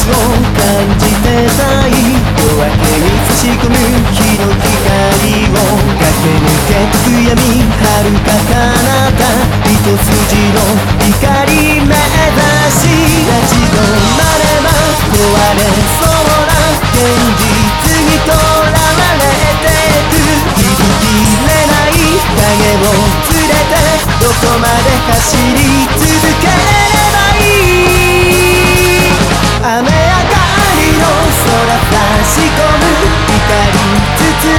スを感じてたい夜明けに差し込む日の光を駆け抜けてく闇遥か彼方一筋の光目指し立ち止まれば壊れそうな現実にとらわれてく気づきれない影を連れてどこまで走り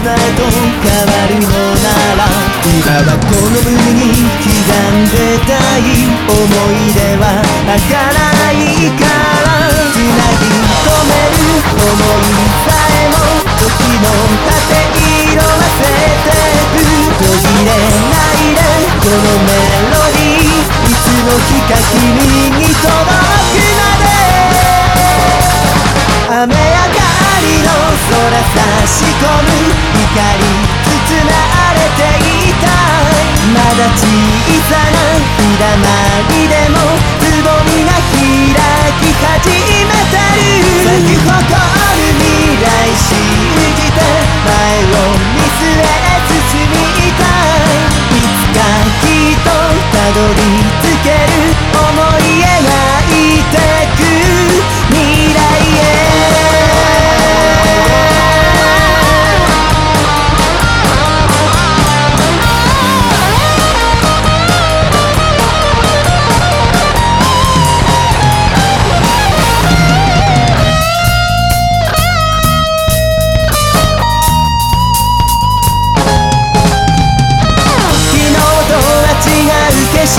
砂へと変わるのなら今はこの胸に刻んでたい思い出は儚いからつなぎ止める想いさえも時の盾色あせてく途切れないでこのメロディーいつの日か君に届くまで雨上がりの空差し込むりでもつぼみが開き始めてる咲き誇る未来信じて前を見据え進みたい。いつかきっとたどり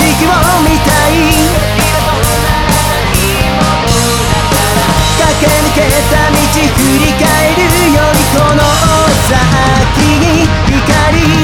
色を見たい。駆け抜けた道振り返るよりこの先に光